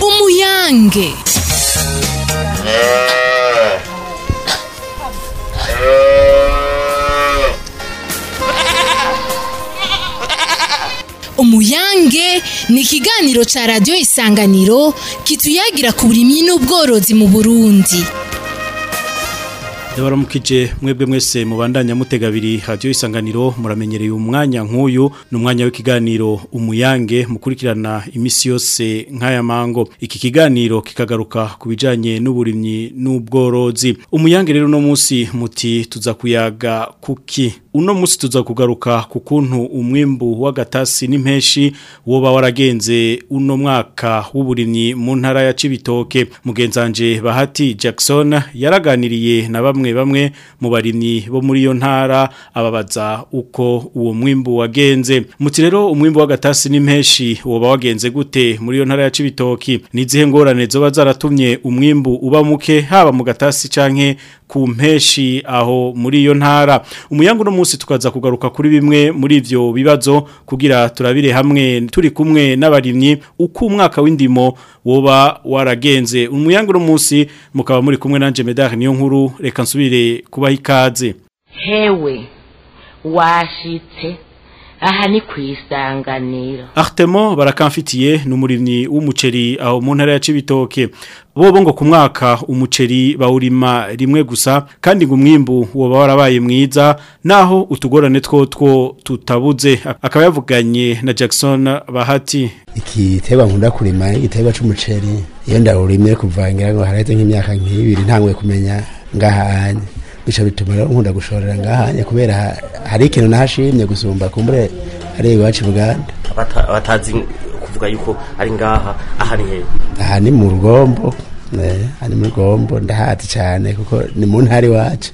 Mwange. umuyange ni ikiganiro cha radiyo isanganiro kituyagira ku burimyi n'ubworozi mu burundi ndabaramukije mwebwe mwese mubandanya mutega abiri isanganiro muramenyereye umwanya nk'uyu ni umwanya w'ikiganiro umuyange mukurikirana imisi yose nk'aya mango iki kiganiro kikagaruka ku bijyanye n'uburimyi n'ubworozi umuyange rero uno munsi muti tuza kuyaga kuki uno musi tuza kugaruka ku kuntu umwimbu w'agatasi n'impeshi woba waragenze uno mwaka w'uburimyi mu ntara ya cibitoke mugenzanje bahati jackson yaraganiriye na bamwe bamwe bamwe mu barimyi bo muri iyo ntara ababaza uko uwo mwimbu wagenze muti rero umwimbu w'agatasi n'impeshi woba wagenze gute muri iyo ntara ya Cibitoki nizihe ngorane zoba zaratumye umwimbu uba muke haba mu gatasi canke ku mpeshi aho muri iyo ntara umuyango no munsi tukaza kugaruka kuri bimwe muri ivyo bibazo kugira turabire hamwe turi kumwe n'abarimyi uko umwaka w'indimo woba waragenze umuyango no munsi mukaba muri kumwe nanje Medar niyo nkuru reka hasubire kubaho ikaze hewe washitse aha ni ku isanganiro aritemo barakamfitiye ni umurimyi w'umuceri aho mu ntara ya Cibitoke bobo ngo ku mwaka umuceri bawurima rimwe gusa kandi ngo umwimbu woba warabaye mwiza naho utugorane twotwo two tutabuze akaba yavuganye na Jackson Bahati igiteba nkunda kurima igiteba cy'umuceri iyo ndawurimye kuvangira ngo haraheze nk'imyaka nk'ibiri ntangwe kumenya ngahanye gusa bituma nkunda gushorera ngahanye kubera hari ikintu nahashimye gusumba kumbure ari iwacu i buganda abatazi kuvuga yuko ari ngaha aha ni he aha ni mu rugombo eh, aha ni mu rugombo ndahati cyane kuko ni mu ntara iwacu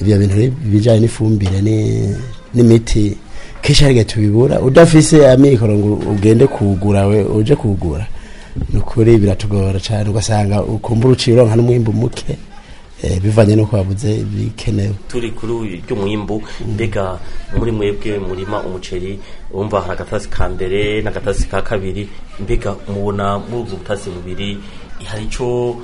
ibyo bintu bijyanye n'ifumbire n'imiti kenshi hari tubibura udafise amikoro ngo ugende kugura we uje kugura ni ukuri biratugora cyane ugasanga ukumva uruciye uronka n'umwimbo muke bivanye no kwabuze bikenewe turi kuri uyu ry'umwimbu mbega muri mwebwe murima umuceri wumva hari agatasi ka mbere n'agatasi ka kabiri mbega mubona muri ubwo butasi bubiri hari icyo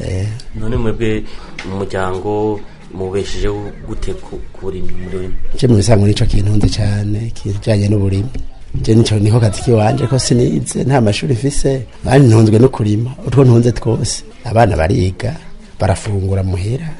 eh. none mwebwe umuryango mubesheje gute kuburimyi muri je mu bisango nico kintunze cane kijanye n'uburimyi je nico niho kazi kiwanje ko sinize nta mashuri mfise bani ntunzwe no kurima utwo ntunze twose abana bariga barafungura muhira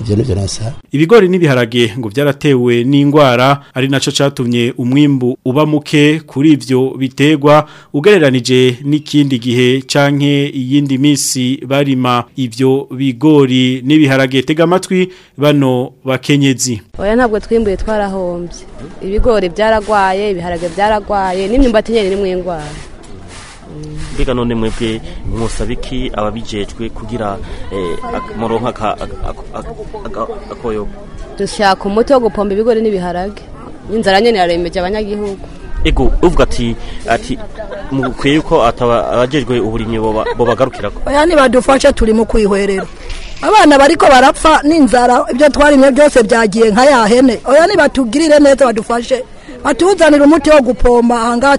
ibyo nibyo nasaba ibigori n'ibiharage ngo byaratewe n'indwara ari naco cyatumye umwimbu uba muke kuri ibyo bitegwa ugereranije n'ikindi gihe canke iyindi misi barima ibyo bigori n'ibiharage tega amatwi bano bakenyezi oya ntabwo twimbuye twarahombye ibigori byaragwaye ibiharage byaragwaye n'imyumbati nyene nimwe indwara mbega none mwebwe mwosaba iki ababijejwe kugira eh, muronka akoyobo dushaka umuti wo gupomba ibigori n'ibiharage inzara nyine yaremeje abanyagihugu ego uvuga ati ati mukwiye yuko abajejwe uburimyi bobagarukira ko oya ntibadufashe turi mu kwihwerera abana bariko barapfa n'inzara ibyo twarimye byose byagiye nka ya hene oya ntibatugirire neza badufashe batuzanire umuti wo gupomba aha ngaha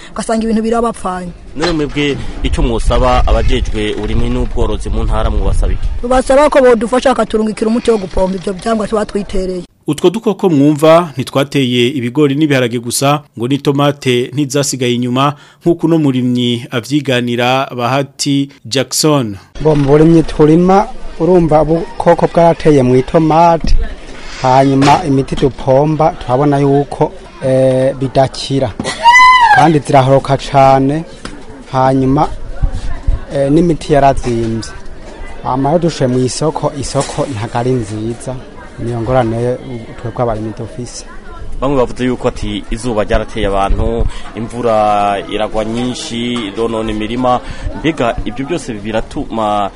ugasanga ibintu birabapfanye niba mwebwe icyo mwusaba abajejwe ururimi n'ubworozi mu ntara mubasaba iki tubasaba ko badufasha bakaturungikira umuti wo gupomba ibyo byangwa tuba twitereye utwo dukoko mwumva ntitwateye ibigori n'ibiharage gusa ngo ni tomate ntizasigaye inyuma nk'uko uno murimyi abyiganira bahati jackson mu burimyi turima urumva ubukoko bwarateye mu itomate hanyuma imiti dupomba turabona yuko eh, bidakira kandi zirahoroka cyane hanyuma eh, n'imiti yarazimbye amara dushoye mu isoko isoko ntabwo ari nziza niyo ngorane twebwe abarimyi dufise bamwe bavuze yuko ati izuba ryarateye abantu imvura iragwa nyinshi ironona imirima mbega ibyo byose biratuma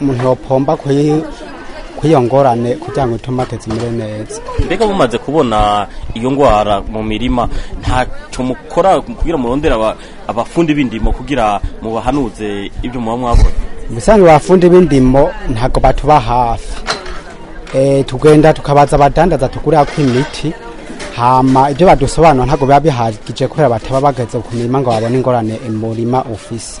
umuntu yopomba kw'iyo ngorane kugira ngo itomate zimere neza mbega bumaze kubona iyo ngwara mu mirima ntacyo mukora kugira murondera abafundi b'indimo kugira mubahanuze ibyo muba mwabona ubusanzwe abafundi b'indimo ntabwo batuba hafi eh, tugenda tukabaza abadandaza tugurira ko imiti hama ibyo badusobanura ntabwo biba bihagije kubera bataba bageze ku mirima ngo babone ingorane umurima ufise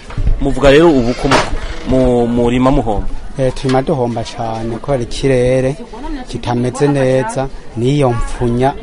muvuga rero ubu ko mu murima muhomba eh, turimo duhomba cyane kubera ikirere kitameze neza n'iyo mfunya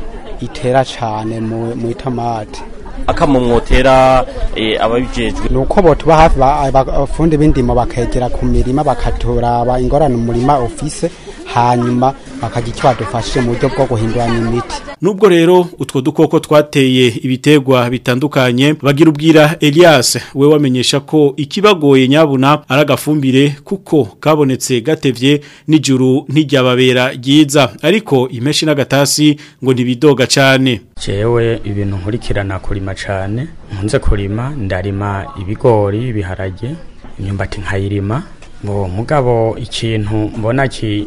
itera cyane mu itomate akamumwotera eh, ababijejwe Nuko uko botuba hafi abafundi b'indimo bakegera ku mirima bakaturaba ingorane umurima ufise hanyuma bakagira icyo badufashije mu buryo bwo guhinduranya imiti nubwo rero utwo dukoko twateye ibitegwa bitandukanye bagira ubwira Elias we wamenyesha ko ikibagoye nyabuna ari agafumbire kuko kabonetse gatevye n'ijuru ntijyababera ryiza ariko imeshi n'agatasi ngo ntibidoga cyane cyewe ibintu nkurikirana kurima cyane nkunze kurima ndarima ibigori ibiharage imyumbati nkayirima ngo mugabo ikintu mbona ki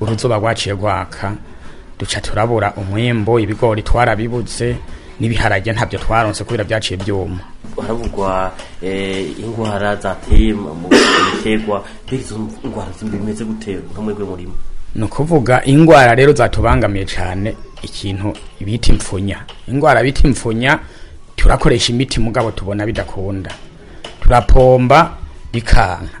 uruzuba rwaciye rwaka duca turabura umwimbo ibigori twarabibutse n'ibiharage ntabyo twaronse kubera byaciye byuma haravugwa eh, indwara zateye mu biterwa izo ndwara zimeze gutera nkamwe gw'umurima ni ukuvuga indwara rero zatubangamiye cyane ikintu bita impfunya indwara bita impfunya turakoresha imiti mugabo tubona bidakunda turapomba bikanka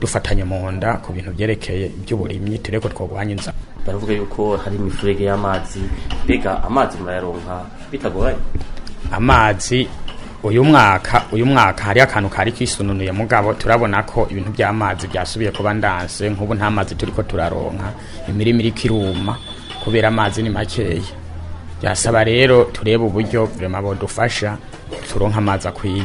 dufatanye mu nda ku bintu byerekeye iby'uburimyi turebe ko twagwanya inzara baravuga yuko hari imifurege y'amazi mbega amazi murayaronka bitagoranye amazi uyu mwaka uyu mwaka hari akantu kari kwisununuye mugabo turabona ko ibintu by'amazi byasubiye kuba ndanse nk'ubu nta mazi turi ko turaronka imirima iri kiruma kubera amazi ni makeya byasaba rero turebe uburyo burema budufasha turonka amazi akwiye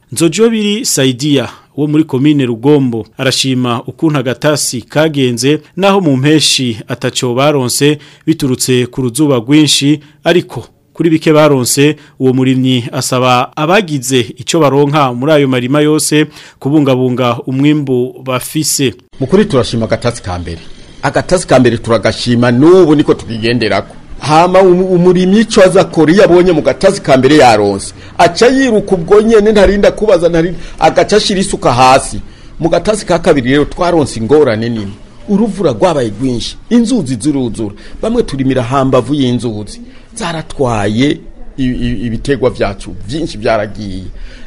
Nzojobiri biri sayidiya wo muri komine rugombo arashima ukuntu agatasi kagenze naho mu mpeshyi ataco baronse biturutse ku ruzuba rwinshi ariko kuri bike baronse uwo murimyi asaba abagize icyo baronka muri ayo marima yose kubungabunga umwimbu bafise mukuri turashima agatasi ka mbere agatasi ka mbere turagashima n'ubu niko tubigenderako hama umurimyi icyo azakora iyo abonye mu gatazi ka mbere yaronse aca yiruka ubwo nyine ntarinda kubaza ntarinda agaca ashyira isuka hasi mu gatazi ka kabiri rero twaronse ingorane nini uruvura rwabaye rwinshi inzuzi ziruzura bamwe turimira hambavu y'inzuzi zaratwaye ibitegwa byacu byinshi byaragiye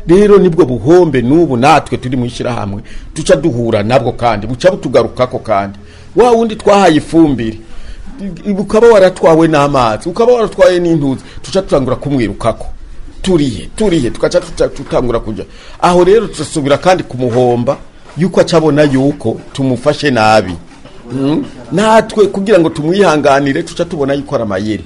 rero nibwo buhombe n'ubu natwe turi mu ishyirahamwe duca duhura nabwo kandi buca butugarukako kandi wa wundi twahaye ifumbire ukaba waratwawe n'amazi ukaba waratwaye n'intuzi tuca tutangura kumwirukako turihe turihe tugaca tutangura kujya aho rero turasubira kandi kumuhomba yuko acabona yuko tumufashe nabi hmm? natwe kugira ngo tumwihanganire tuca tubona yuko ari amayeri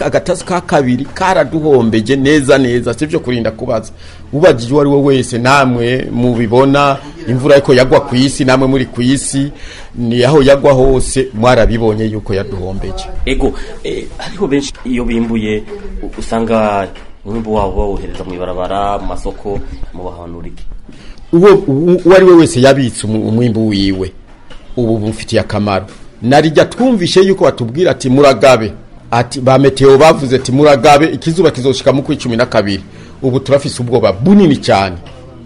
agatasi ka kabiri karaduhombeje neza neza si byo kurinda kubaza ubagiye uwo ari we wese namwe mubibona imvura ariko yagwa ku isi namwe muri ku isi ni aho yagwa hose mwarabibonye yuko yaduhombeje ego e, ariko benshi iyo bimbuye usanga umwimbu wabo bawohereza mu ibarabara mu masoko mu bahanurike uwo ari we wese yabitse umwimbu wiwe ubu bumufitiye akamaro narijya twumvishe yuko batubwira ati muragabe ati ba meteo bavuze ati muragabe ikizuba kizoshika mu kizoshikamo ku kabiri ubu turafise ubwoba bunini cyane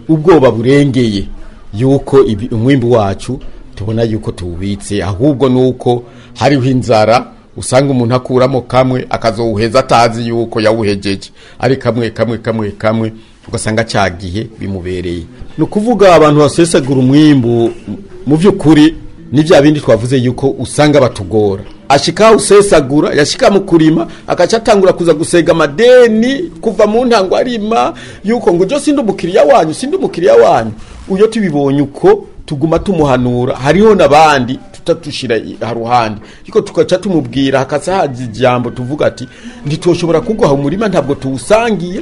ubwoba burengeye yuko umwimbi wacu tubona yuko tuwubitse ahubwo nuko hariho inzara usanga umuntu akuramo kamwe akazowuheza atazi yuko yawuhejeje ari kamwe kamwe kamwe kamwe ugasanga gihe bimubereye ni ukuvuga abantu basesagura umwimbu mu by'ukuri ni bya bindi twavuze yuko usanga batugora ashika usesagura yashika mu kurima akaca atangura kuza gusega amadeni kuva mu ntango arima yuko ngo ujo sindi umukiriya wanyu sindi umukiriya wanyu uyo tubibonye uko tuguma tumuhanura hariho n'abandi tutatushira haruhande ariko tukaca tumubwira hakaza haza tuvuga ati ntitushobora kuguha umurima ntabwo tuwusangiye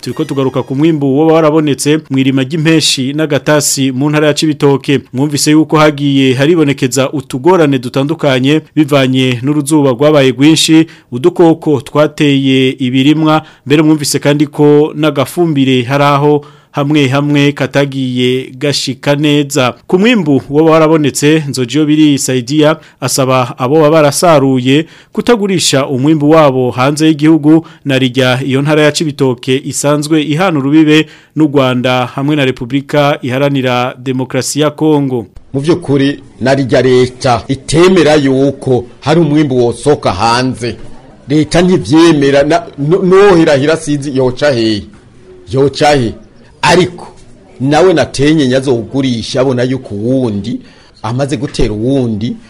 turiko tugaruka ku mwimbu woba warabonetse mwirima ry'impeshi n'agatasi mu ntara ya Cibitoke mwumvise yuko hagiye haribonekeza utugorane dutandukanye bivanye n'uruzuba rwabaye rwinshi udukoko twateye ibirimwa mbere mwumvise kandi ko n'agafumbire hari aho. hamwe hamwe katagiye gashika neza ku mwimbu waba warabonetse nzogiyo biri Saidiya asaba abo baba barasaruye kutagurisha umwimbu wabo hanze y'igihugu na rijya iyo ntara ya Cibitoke isanzwe ihana urubibe n'u Rwanda hamwe na Repubulika iharanira demokrasi ya Kongo mu by'ukuri na rijya leta itemera yuko hari umwimbu wosoka hanze leta ntibyemera nohera hirasizi yoca hehe yoca ariko nawe natenye nyazogurisha abona yuko uwundi amaze gutera uwundi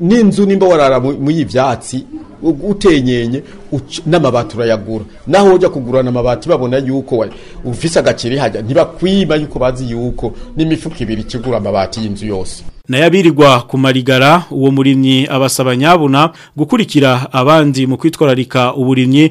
n'inzu nimba warara muri ibyatsi utenyenye n'amabati urayagura naho ujya kugurana amabati babona yuko ufise agakiri hajya ntibakwiba yuko bazi yuko n'imifuka ibiri kigura amabati y'inzu yose nayabirirwa ku marigara uwo murimyi abasaba nyabuna gukurikira abandi mu kwitwararika uburimyi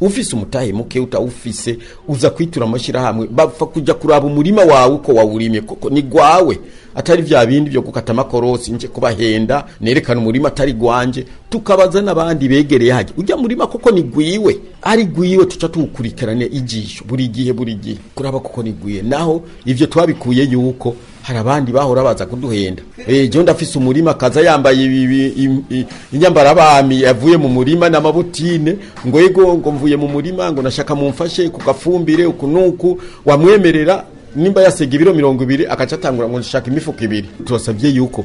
ufise umutahe muke utawufise uza kwitura amashyirahamwe bapfa kujya kuraba umurima wawe uko wawurimye koko ni gwawe atari vya bindi byo gukata amakorosi nje kubahenda nerekana umurima atari gwanje tukabaza n'abandi begereye haje ujya murima koko ni gwiwe ari gwiwe tuca tuwukurikirane igisho buri gihe buri gihe kuraba koko ni gwiwe naho ibyo twabikuye yuko hari abandi bahora baza kuduhenda ejo eh, ndafise umurima akaza yambaye inyambara abami yavuye mu murima n'amabutine ngo yego ngo mvuye mu murima ngo nashaka mumfashe ku gafumbire uku nuku wamwemerera nimba yasega ibiro mirongo ibiri akaca atangura ngo nshaka imifuka ibiri tubasabye yuko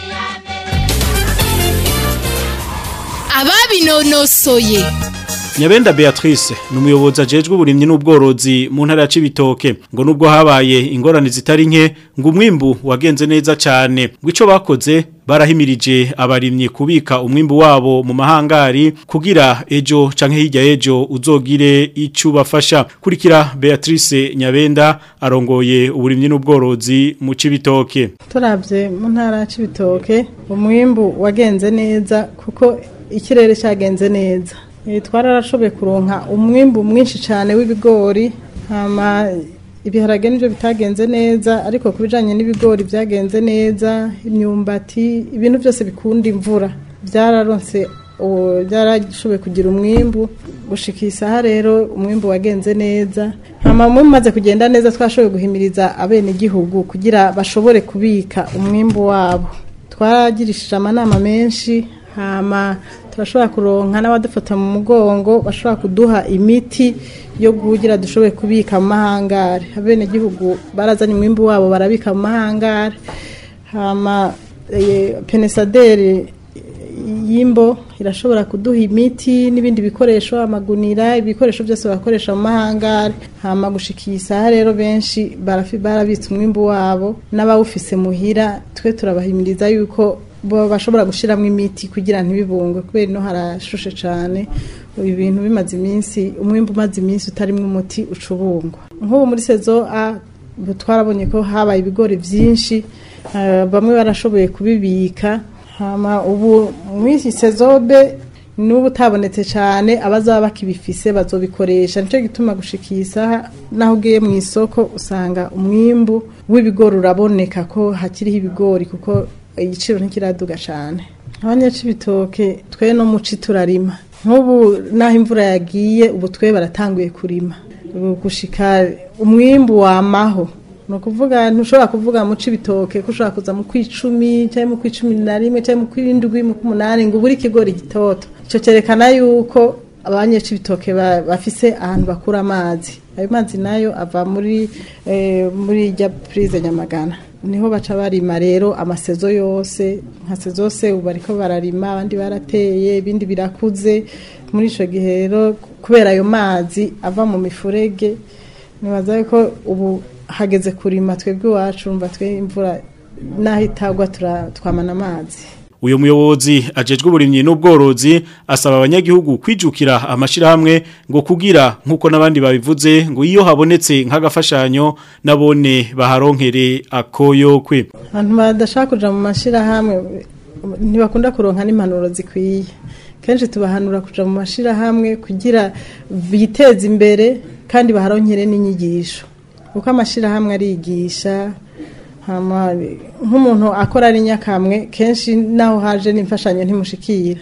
amasoye nyabenda beatrice ni umuyobozi ajejwe uburimyi n'ubworozi mu ntara ya cibitoke ngo nubwo habaye ingorane zitari nke ngo umwimbu wagenze neza cyane bw'icyo bakoze barahimirije abarimye kubika umwimbu wabo mu mahangari kugira ejo canke hirya ejo uzogire icyo ubafasha kurikira beatrice nyabenda arongoye uburimyi n'ubworozi mu cibitoke turabye mu ntara ya cibitoke umwimbu wagenze neza kuko ikirere cyagenze neza eh, twararashoboye kuronka umwimbu mwinshi cyane w'ibigori ibiharage nibyo bitagenze neza ariko ku bijyanye n'ibigori byagenze neza imyumbati ibintu byose bikunda imvura byararonse byarashoboye kugira umwimbu gushika isaha rero umwimbu wagenze neza ntamamwe umaze kugenda neza twashoboye guhimiriza abenegihugu kugira bashobore kubika umwimbu wabo twaragirishije amanama menshi hama turashobora kuronka n'abadufata mu mugongo bashobora kuduha imiti yo kugira dushoboye kubika amahangare abenegihugu barazanye umwimbi wabo barabika amahangare hama eh, penisaderi y'imbo irashobora kuduha imiti n'ibindi bikoresho amagunira ibikoresho byose bakoresha mu mahangare hama gushika iyi saha rero benshi barabitse umwimbi wabo n'abawufise muhira twe turabahimiriza yuko bashobora gushyiramo imiti kugira ntibibungwe kubera ino harashushe cyane bintu bimaze iminsi umwimbi umaze iminsi utarimo umuti ucubungwa nk'ubu muri sezo a twarabonye ko habaye ibigori byinshi eh, bamwe barashoboye kubibika ubu muri iki sezo be n'ubu cyane abazaba bakibifise bazobikoresha nicyo gituma gushika iyi saha naho ugiye mu isoko usanga umwimbu w'ibigori uraboneka ko hakiriho ibigori kuko igiciro ntikiraduga cyane nk'abanya cy'ibitoke twe no muci turarima nk'ubu n'aho imvura yagiye ubu twe baratanguye kurima gushika umwimbu wamaho ni ukuvuga ntushobora kuvuga muci ibitoke ko ushobora kuza mu kw'icumi cyangwa mu kw'icumi na rimwe cyangwa mu kw'irindwi mu kw'umunani ngo ubure ikigori gitoto icyo cyerekana yuko abanyeshuri ibitoke bafise ahantu bakura amazi ayo mazi nayo ava muri eh, muri irya purize nyamagana niho baca barima rero amasezo yose nka sezo yose ubu bariko bararima abandi barateye ibindi birakuze muri icyo gihe rero kubera ayo mazi ava mu mifurege nibaza ko ubu hageze kurima twebwe iwacu mva twe imvura n'aho itagwa twamana amazi uyu muyobozi ajejwe uburimyi n'ubworozi asaba abanyagihugu kwijukira amashyirahamwe ngo kugira nk'uko n'abandi babivuze ngo iyo habonetse nk'agafashanyo nabone baharonkere akoyokwe abantu badashaka kuja mu mashyirahamwe ntibakunda kuronka n'impanuro zikwiye kenshi tubahanura kuja mu mashyirahamwe kugira biteze imbere kandi baharonkere n'inyigisho uko amashyirahamwe arigisha nk'umuntu akora ari nyakamwe kenshi n'aho haje n'imfashanyo ntimushikira